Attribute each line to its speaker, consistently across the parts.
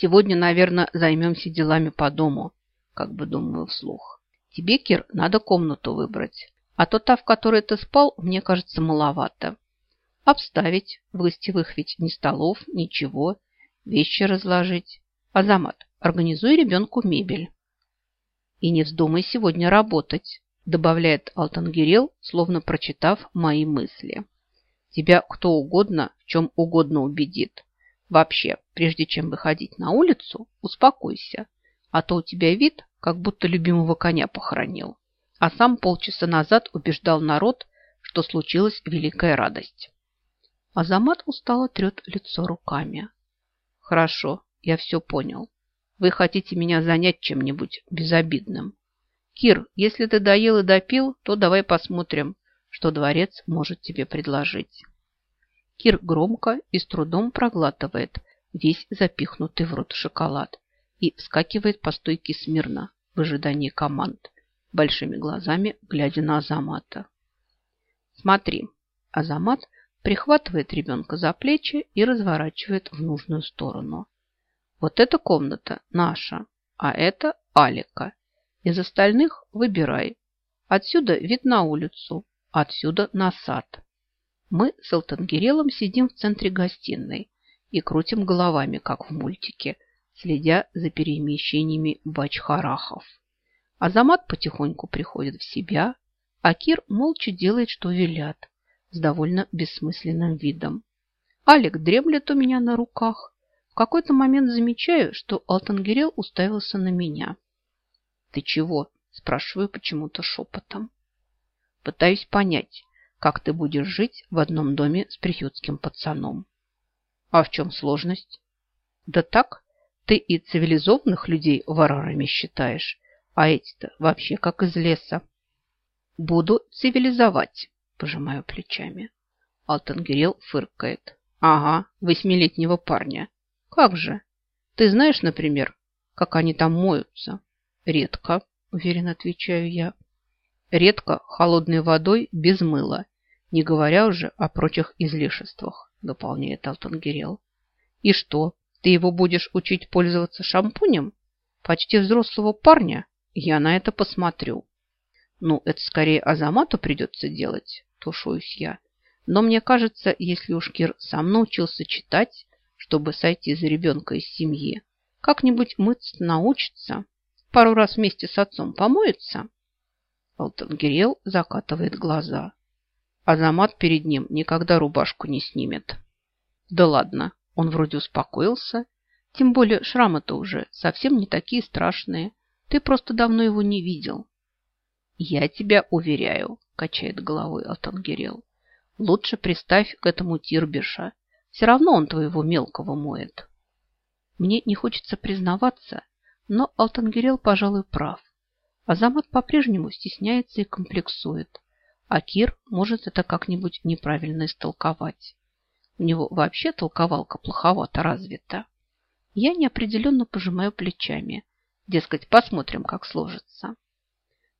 Speaker 1: Сегодня, наверное, займемся делами по дому, как бы думаю вслух. Тебе, Кир, надо комнату выбрать, а то та, в которой ты спал, мне кажется, маловато. Обставить, в гостевых ведь ни столов, ничего, вещи разложить. Азамат, организуй ребенку мебель. И не вздумай сегодня работать, добавляет Алтангирел, словно прочитав мои мысли. Тебя кто угодно в чем угодно убедит. Вообще, прежде чем выходить на улицу, успокойся, а то у тебя вид, как будто любимого коня похоронил. А сам полчаса назад убеждал народ, что случилась великая радость. Азамат устало трет лицо руками. Хорошо, я все понял. Вы хотите меня занять чем-нибудь безобидным. Кир, если ты доел и допил, то давай посмотрим, что дворец может тебе предложить. Кир громко и с трудом проглатывает весь запихнутый в рот шоколад и вскакивает по стойке смирно в ожидании команд, большими глазами глядя на Азамата. Смотри, Азамат прихватывает ребенка за плечи и разворачивает в нужную сторону. Вот эта комната наша, а это Алика. Из остальных выбирай. Отсюда вид на улицу, отсюда на сад. Мы с Элтангерелом сидим в центре гостиной и крутим головами, как в мультике, следя за перемещениями бачхарахов. Азамат потихоньку приходит в себя, а Кир молча делает, что велят, с довольно бессмысленным видом. Алик дремлет у меня на руках, в какой-то момент замечаю, что Алтангерел уставился на меня. «Ты чего?» – спрашиваю почему-то шепотом. Пытаюсь понять, как ты будешь жить в одном доме с приютским пацаном. А в чем сложность? Да так, ты и цивилизованных людей варварами считаешь, а эти-то вообще как из леса. Буду цивилизовать, пожимаю плечами. Алтангерел фыркает. Ага, восьмилетнего парня. Как же? Ты знаешь, например, как они там моются? Редко, уверенно отвечаю я. Редко холодной водой без мыла, не говоря уже о прочих излишествах, дополняет Алтангерел. И что, ты его будешь учить пользоваться шампунем? Почти взрослого парня? Я на это посмотрю. Ну, это скорее Азамату придется делать, тушуюсь я. Но мне кажется, если уж Кир сам научился читать, чтобы сойти за ребенка из семьи. Как-нибудь мыться научится. Пару раз вместе с отцом помоется. Алтангирел закатывает глаза. Азамат перед ним никогда рубашку не снимет. Да ладно, он вроде успокоился. Тем более шрамы-то уже совсем не такие страшные. Ты просто давно его не видел. Я тебя уверяю, качает головой Алтангирел. Лучше приставь к этому Тирбиша. Все равно он твоего мелкого моет. Мне не хочется признаваться, но Алтангерел, пожалуй, прав. Азамат по-прежнему стесняется и комплексует, а Кир может это как-нибудь неправильно истолковать. У него вообще толковалка плоховато развита. Я неопределенно пожимаю плечами. Дескать, посмотрим, как сложится.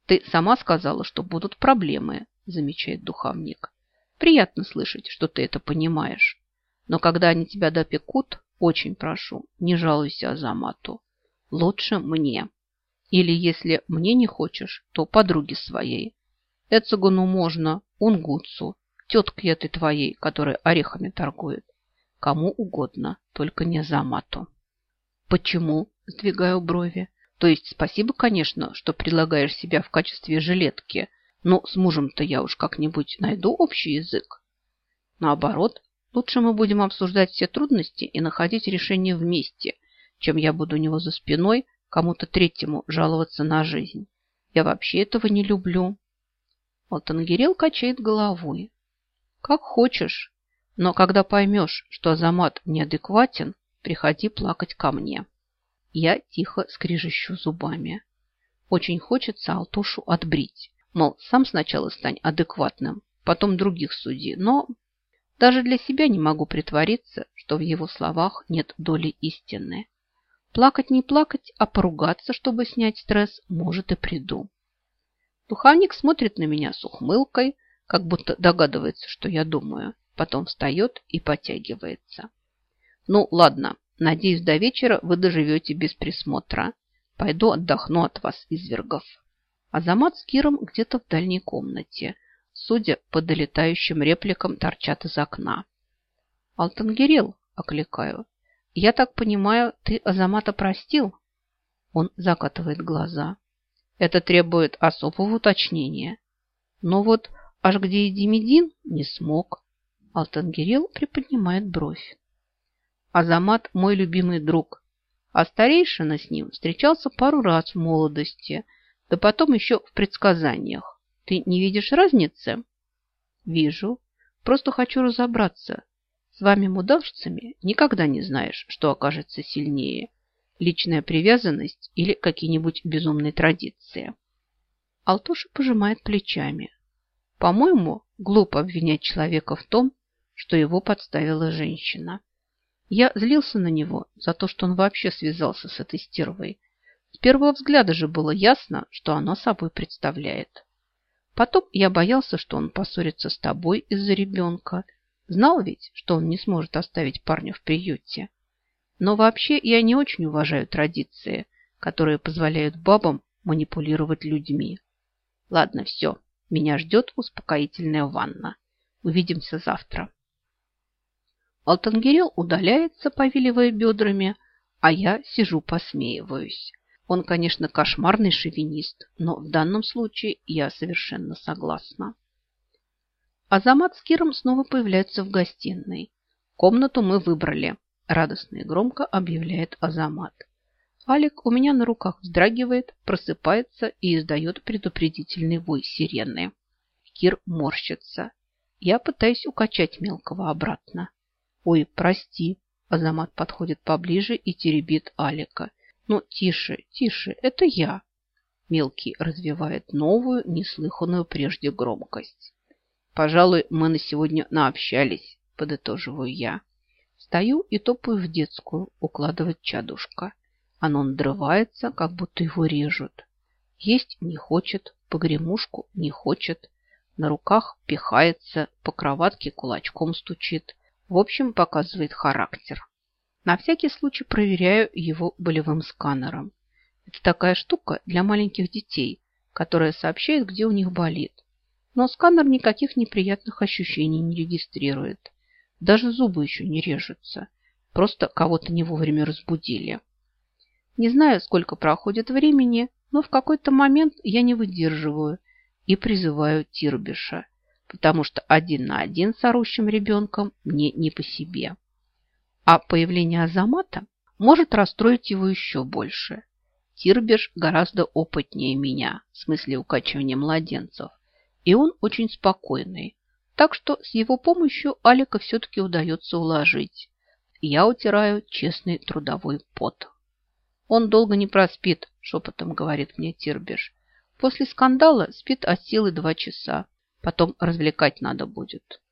Speaker 1: Ты сама сказала, что будут проблемы, замечает духовник. Приятно слышать, что ты это понимаешь. Но когда они тебя допекут, очень прошу, не жалуйся Азамату. Лучше мне. Или если мне не хочешь, то подруге своей. Эцегону можно, Унгутсу, тетке этой твоей, которая орехами торгует. Кому угодно, только не Азамату. Почему? Сдвигаю брови. То есть спасибо, конечно, что предлагаешь себя в качестве жилетки, но с мужем-то я уж как-нибудь найду общий язык. Наоборот, Лучше мы будем обсуждать все трудности и находить решение вместе, чем я буду у него за спиной кому-то третьему жаловаться на жизнь. Я вообще этого не люблю. Вот Ангерел качает головой. Как хочешь, но когда поймешь, что Азамат неадекватен, приходи плакать ко мне. Я тихо скрижищу зубами. Очень хочется Алтушу отбрить. Мол, сам сначала стань адекватным, потом других суди, но даже для себя не могу притвориться, что в его словах нет доли истины. Плакать не плакать, а поругаться, чтобы снять стресс, может и приду. Духовник смотрит на меня с ухмылкой, как будто догадывается, что я думаю. Потом встает и потягивается. Ну, ладно, Надеюсь, до вечера вы доживете без присмотра. Пойду отдохну от вас, извергов. Азамат с Киром где-то в дальней комнате. Судя по долетающим репликам, торчат из окна. «Алтангирел», — окликаю, — «я так понимаю, ты Азамата простил?» Он закатывает глаза. Это требует особого уточнения. Но вот аж где и Демидин не смог. Алтангирел приподнимает бровь. Азамат мой любимый друг, а старейшина с ним встречался пару раз в молодости, да потом еще в предсказаниях. Ты не видишь разницы? Вижу. Просто хочу разобраться. С вами, мудавшцами, никогда не знаешь, что окажется сильнее. Личная привязанность или какие-нибудь безумные традиции. Алтуша пожимает плечами. По-моему, глупо обвинять человека в том, что его подставила женщина. Я злился на него за то, что он вообще связался с этой стервой. С первого взгляда же было ясно, что она собой представляет. Потом я боялся, что он поссорится с тобой из-за ребенка. Знал ведь, что он не сможет оставить парня в приюте. Но вообще я не очень уважаю традиции, которые позволяют бабам манипулировать людьми. Ладно, все. Меня ждет успокоительная ванна. Увидимся завтра. Алтангирел удаляется, повиливая бедрами, а я сижу посмеиваюсь. Он, конечно, кошмарный шовинист, но в данном случае я совершенно согласна. Азамат с Киром снова появляются в гостиной. Комнату мы выбрали. Радостно и громко объявляет Азамат. Алик у меня на руках вздрагивает, просыпается и издает предупредительный вой сирены. Кир морщится. Я пытаюсь укачать мелкого обратно. Ой, прости. Азамат подходит поближе и теребит Алика. Ну, тише, тише, это я. Мелкий развивает новую, неслыханную прежде громкость. Пожалуй, мы на сегодня наобщались, подытоживаю я. Стою и топаю в детскую, укладывать чадушка. Оно надрывается, как будто его режут. Есть не хочет, погремушку не хочет. На руках пихается, по кроватке кулачком стучит. В общем, показывает характер. На всякий случай проверяю его болевым сканером. Это такая штука для маленьких детей, которая сообщает, где у них болит. Но сканер никаких неприятных ощущений не регистрирует. Даже зубы еще не режутся. Просто кого-то не вовремя разбудили. Не знаю, сколько проходит времени, но в какой-то момент я не выдерживаю и призываю Тирбиша потому что один на один с орущим ребенком мне не по себе. А появление Азамата может расстроить его еще больше. Тирбеш гораздо опытнее меня в смысле укачивания младенцев, и он очень спокойный, так что с его помощью Алика все-таки удается уложить. Я утираю честный трудовой пот. Он долго не проспит, шепотом говорит мне Тирбеш. После скандала спит от силы два часа, Потом развлекать надо будет.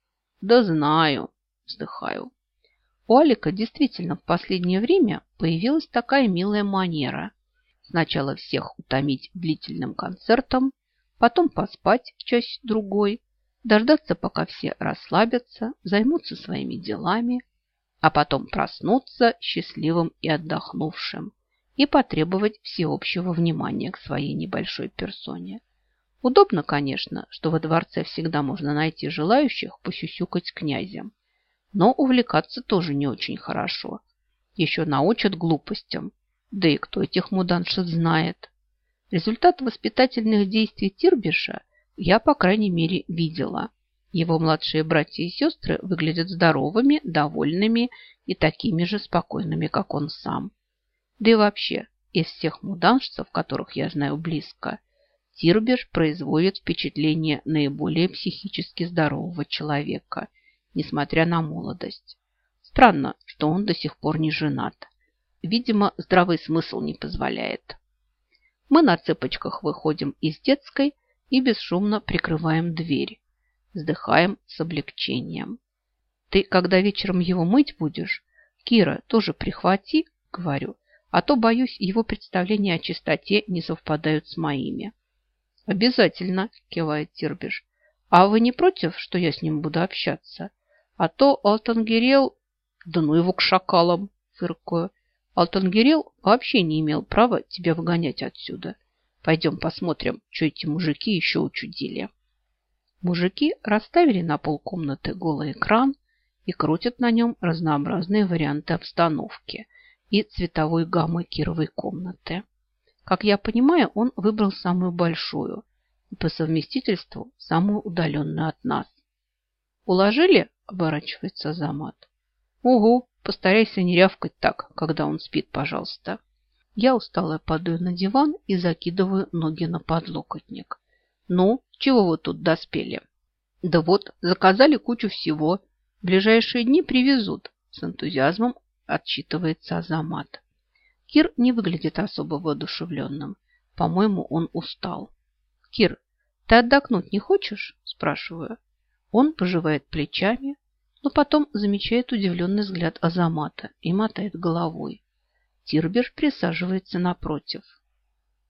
Speaker 1: Да знаю, вздыхаю. У Алика действительно в последнее время появилась такая милая манера. Сначала всех утомить длительным концертом, потом поспать час-другой, дождаться, пока все расслабятся, займутся своими делами, а потом проснуться счастливым и отдохнувшим и потребовать всеобщего внимания к своей небольшой персоне. Удобно, конечно, что во дворце всегда можно найти желающих посюсюкать с князем. Но увлекаться тоже не очень хорошо. Еще научат глупостям. Да и кто этих муданшев знает? Результат воспитательных действий Тирбиша я, по крайней мере, видела. Его младшие братья и сестры выглядят здоровыми, довольными и такими же спокойными, как он сам. Да и вообще, из всех муданшцев, которых я знаю близко, Тирбеш производит впечатление наиболее психически здорового человека, несмотря на молодость. Странно, что он до сих пор не женат. Видимо, здравый смысл не позволяет. Мы на цыпочках выходим из детской и бесшумно прикрываем дверь. Вздыхаем с облегчением. Ты, когда вечером его мыть будешь, Кира, тоже прихвати, говорю, а то, боюсь, его представления о чистоте не совпадают с моими. «Обязательно», – кивает Тирбиш. «А вы не против, что я с ним буду общаться? А то Алтангерел...» «Да ну его к шакалам!» – фыркую. Алтангерел вообще не имел права тебя выгонять отсюда. Пойдем посмотрим, что эти мужики еще учудили. Мужики расставили на пол комнаты голый экран и крутят на нем разнообразные варианты обстановки и цветовой гаммы кировой комнаты. Как я понимаю, он выбрал самую большую и по совместительству самую удаленную от нас. «Уложили?» – оборачивается Замат. «Угу, постарайся не рявкать так, когда он спит, пожалуйста». Я усталая падаю на диван и закидываю ноги на подлокотник. «Ну, чего вы тут доспели?» «Да вот, заказали кучу всего. В ближайшие дни привезут», – с энтузиазмом отчитывается Азамат. Кир не выглядит особо воодушевленным. По-моему, он устал. «Кир, ты отдохнуть не хочешь?» – спрашиваю. Он поживает плечами, но потом замечает удивленный взгляд Азамата и мотает головой. Тирбер присаживается напротив.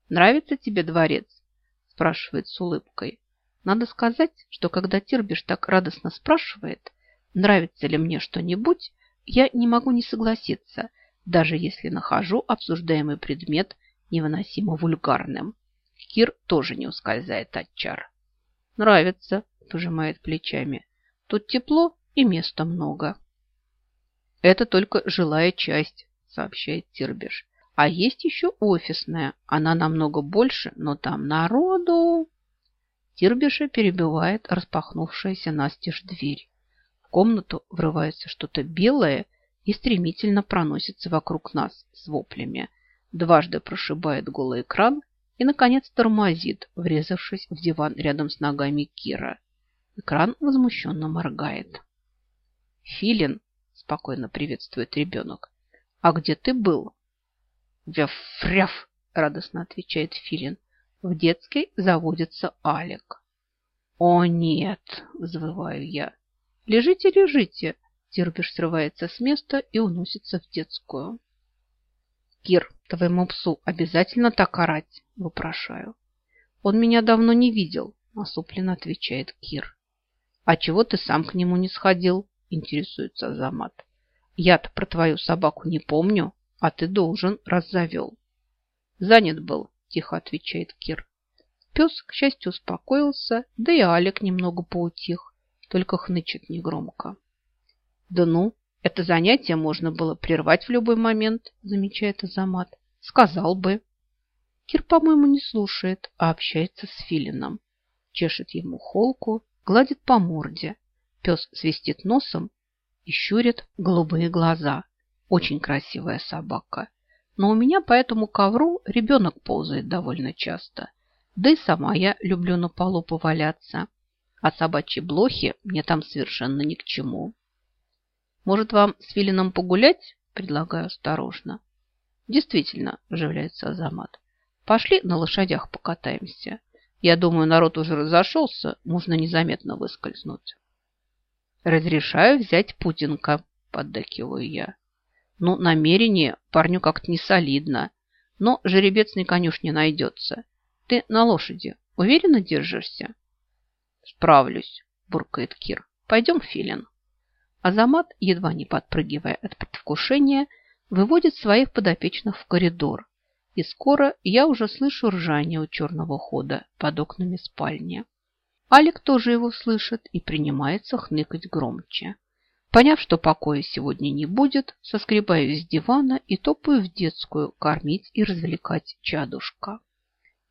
Speaker 1: «Нравится тебе дворец?» – спрашивает с улыбкой. Надо сказать, что когда Тирбиш так радостно спрашивает, нравится ли мне что-нибудь, я не могу не согласиться, даже если нахожу обсуждаемый предмет невыносимо вульгарным. Кир тоже не ускользает от чар. «Нравится», – пожимает плечами. «Тут тепло и места много». «Это только жилая часть», – сообщает Тирбиш. «А есть еще офисная. Она намного больше, но там народу...» Тирбиша перебивает распахнувшаяся настежь дверь. В комнату врывается что-то белое и стремительно проносится вокруг нас с воплями. Дважды прошибает голый экран и, наконец, тормозит, врезавшись в диван рядом с ногами Кира. Экран возмущенно моргает. «Филин!» – спокойно приветствует ребенок. «А где ты был?» «Вяф-фряф!» – радостно отвечает Филин. В детской заводится Алик. «О, нет!» – взвываю я. «Лежите, лежите!» Тирбиш срывается с места и уносится в детскую. «Кир, твоему псу обязательно так орать?» – вопрошаю. «Он меня давно не видел», – насупленно отвечает Кир. «А чего ты сам к нему не сходил?» – интересуется Азамат. «Я-то про твою собаку не помню, а ты должен, раз завел». «Занят был», – тихо отвечает Кир. Пес, к счастью, успокоился, да и Алик немного поутих, только хнычет негромко. «Да ну, это занятие можно было прервать в любой момент», замечает Азамат. «Сказал бы». Кир, по-моему, не слушает, а общается с Филином. Чешет ему холку, гладит по морде. Пес свистит носом и щурит голубые глаза. Очень красивая собака. Но у меня по этому ковру ребенок ползает довольно часто. Да и сама я люблю на полу поваляться. А собачьи блохи мне там совершенно ни к чему. Может, вам с Филином погулять? Предлагаю осторожно. Действительно, оживляется Азамат. Пошли на лошадях покатаемся. Я думаю, народ уже разошелся, можно незаметно выскользнуть. Разрешаю взять путинка, поддакиваю я. Ну, намерение парню как-то не солидно, но жеребец конюш не найдется. Ты на лошади уверенно держишься? Справлюсь, буркает Кир. Пойдем, Филин. Азамат, едва не подпрыгивая от предвкушения, выводит своих подопечных в коридор. И скоро я уже слышу ржание у черного хода под окнами спальни. Алик тоже его слышит и принимается хныкать громче. Поняв, что покоя сегодня не будет, соскребаюсь с дивана и топаю в детскую кормить и развлекать чадушка.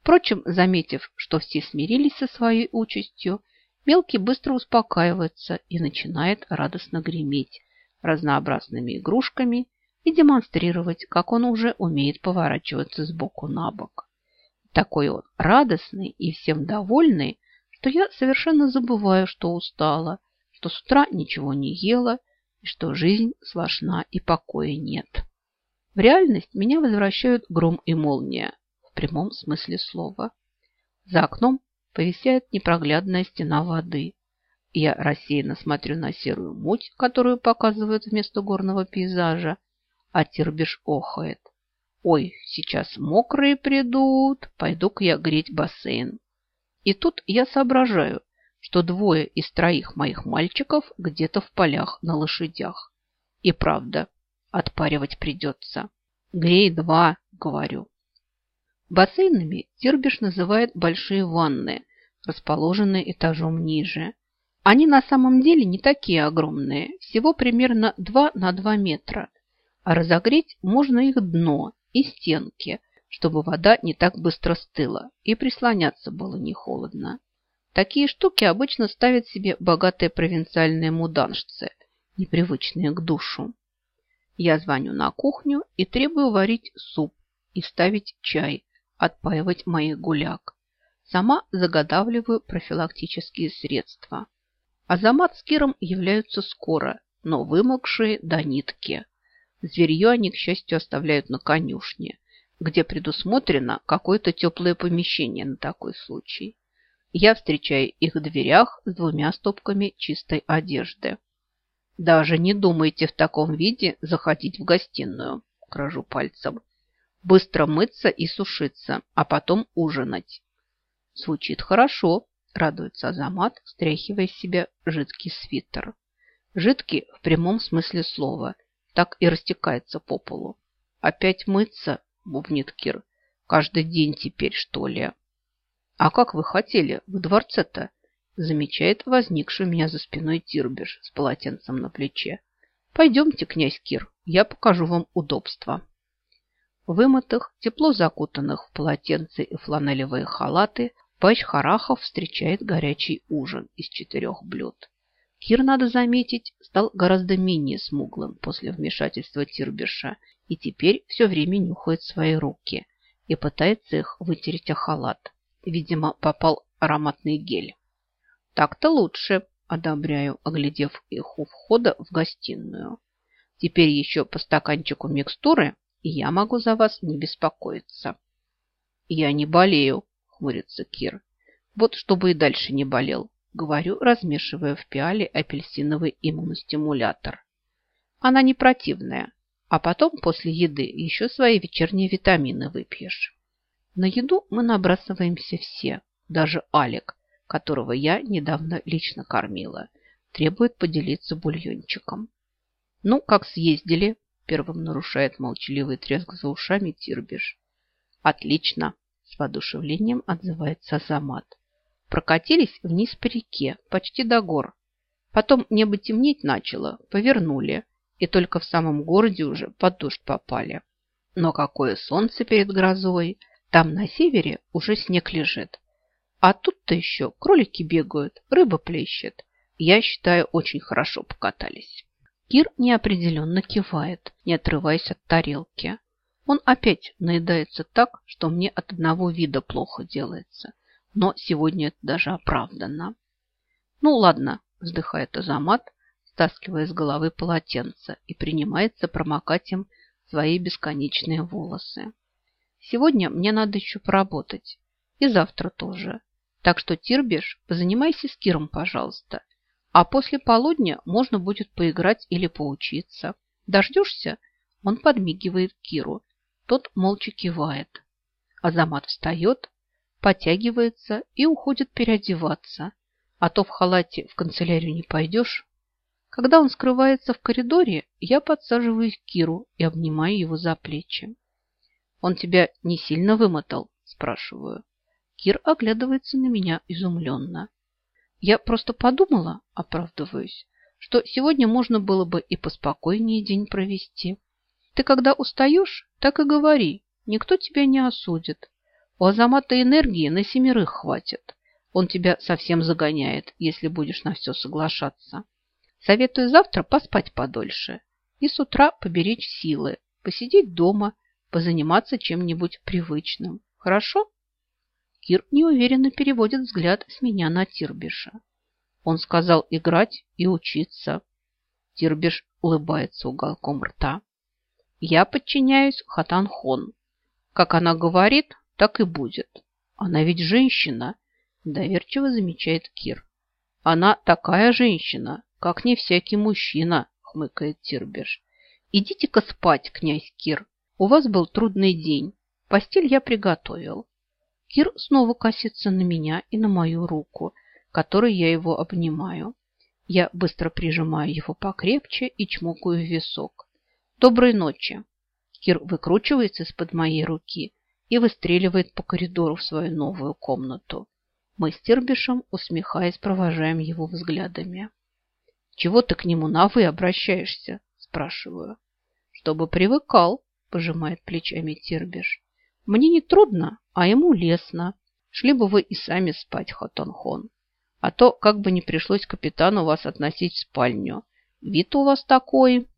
Speaker 1: Впрочем, заметив, что все смирились со своей участью, Мелкий быстро успокаивается и начинает радостно греметь разнообразными игрушками и демонстрировать, как он уже умеет поворачиваться с боку на бок. Такой он радостный и всем довольный, что я совершенно забываю, что устала, что с утра ничего не ела и что жизнь сложна и покоя нет. В реальность меня возвращают гром и молния в прямом смысле слова. За окном повисает непроглядная стена воды. Я рассеянно смотрю на серую муть, которую показывают вместо горного пейзажа, а Тирбиш охает. Ой, сейчас мокрые придут, пойду-ка я греть бассейн. И тут я соображаю, что двое из троих моих мальчиков где-то в полях на лошадях. И правда, отпаривать придется. Грей два, говорю. Бассейнами Тирбиш называет большие ванны, расположенные этажом ниже. Они на самом деле не такие огромные, всего примерно 2 на 2 метра, а разогреть можно их дно и стенки, чтобы вода не так быстро стыла и прислоняться было не холодно. Такие штуки обычно ставят себе богатые провинциальные муданшцы, непривычные к душу. Я звоню на кухню и требую варить суп и ставить чай, отпаивать моих гуляк. Сама заготавливаю профилактические средства. Азамат с Киром являются скоро, но вымокшие до нитки. Зверье они, к счастью, оставляют на конюшне, где предусмотрено какое-то теплое помещение на такой случай. Я встречаю их в дверях с двумя стопками чистой одежды. Даже не думайте в таком виде заходить в гостиную, кражу пальцем. Быстро мыться и сушиться, а потом ужинать. Звучит хорошо, радуется Азамат, стряхивая с себя жидкий свитер. Жидкий в прямом смысле слова, так и растекается по полу. Опять мыться, бубнит Кир. Каждый день теперь, что ли? А как вы хотели в дворце-то? Замечает возникший у меня за спиной Тирбиш с полотенцем на плече. Пойдемте, князь Кир, я покажу вам удобства. Вымытых, тепло закутанных в полотенце и фланелевые халаты, Пач Харахов встречает горячий ужин из четырех блюд. Кир, надо заметить, стал гораздо менее смуглым после вмешательства Тирбиша и теперь все время нюхает свои руки и пытается их вытереть о халат. Видимо, попал ароматный гель. Так-то лучше, одобряю, оглядев их у входа в гостиную. Теперь еще по стаканчику микстуры, и я могу за вас не беспокоиться. Я не болею, хмурится Кир. Вот чтобы и дальше не болел, говорю, размешивая в пиале апельсиновый иммуностимулятор. Она не противная, а потом после еды еще свои вечерние витамины выпьешь. На еду мы набрасываемся все, даже Алик, которого я недавно лично кормила, требует поделиться бульончиком. Ну, как съездили? Первым нарушает молчаливый треск за ушами Тирбиш. Отлично, с воодушевлением отзывается Азамат. Прокатились вниз по реке, почти до гор. Потом небо темнеть начало, повернули, и только в самом городе уже под дождь попали. Но какое солнце перед грозой! Там на севере уже снег лежит. А тут-то еще кролики бегают, рыба плещет. Я считаю, очень хорошо покатались. Кир неопределенно кивает, не отрываясь от тарелки. Он опять наедается так, что мне от одного вида плохо делается. Но сегодня это даже оправдано. Ну ладно, вздыхает Азамат, стаскивая с головы полотенце и принимается промокать им свои бесконечные волосы. Сегодня мне надо еще поработать. И завтра тоже. Так что, Тирбиш, позанимайся с Киром, пожалуйста. А после полудня можно будет поиграть или поучиться. Дождешься? Он подмигивает Киру тот молча кивает. Азамат встает, подтягивается и уходит переодеваться. А то в халате в канцелярию не пойдешь. Когда он скрывается в коридоре, я подсаживаюсь к Киру и обнимаю его за плечи. «Он тебя не сильно вымотал?» – спрашиваю. Кир оглядывается на меня изумленно. Я просто подумала, оправдываюсь, что сегодня можно было бы и поспокойнее день провести. Ты когда устаешь, так и говори. Никто тебя не осудит. У Азамата энергии на семерых хватит. Он тебя совсем загоняет, если будешь на все соглашаться. Советую завтра поспать подольше и с утра поберечь силы, посидеть дома, позаниматься чем-нибудь привычным. Хорошо? Кир неуверенно переводит взгляд с меня на Тирбиша. Он сказал играть и учиться. Тирбиш улыбается уголком рта. Я подчиняюсь Хатанхон. Как она говорит, так и будет. Она ведь женщина, доверчиво замечает Кир. Она такая женщина, как не всякий мужчина, хмыкает Тирбеш. Идите-ка спать, князь Кир. У вас был трудный день. Постель я приготовил. Кир снова косится на меня и на мою руку, которой я его обнимаю. Я быстро прижимаю его покрепче и чмокаю в висок. Доброй ночи. Кир выкручивается из-под моей руки и выстреливает по коридору в свою новую комнату. Мы с Тирбишем, усмехаясь, провожаем его взглядами. «Чего ты к нему на «вы» обращаешься?» – спрашиваю. «Чтобы привыкал», – пожимает плечами Тирбиш. «Мне не трудно, а ему лестно. Шли бы вы и сами спать, Хотонхон. А то как бы не пришлось капитану вас относить в спальню. Вид у вас такой...»